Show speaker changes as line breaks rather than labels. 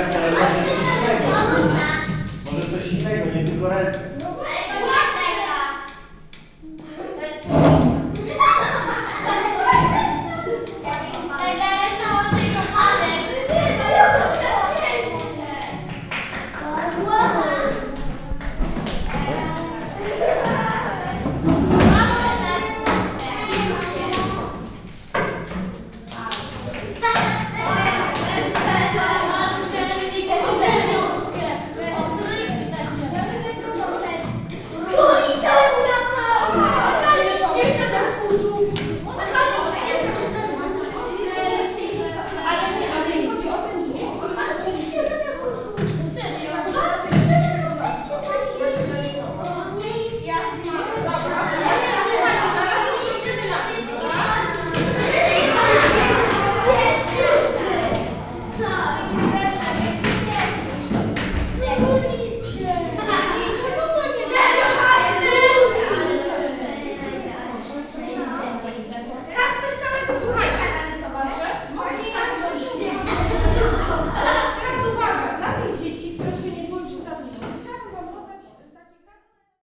ręce, ale może coś innego. Może coś innego, nie tylko ręce.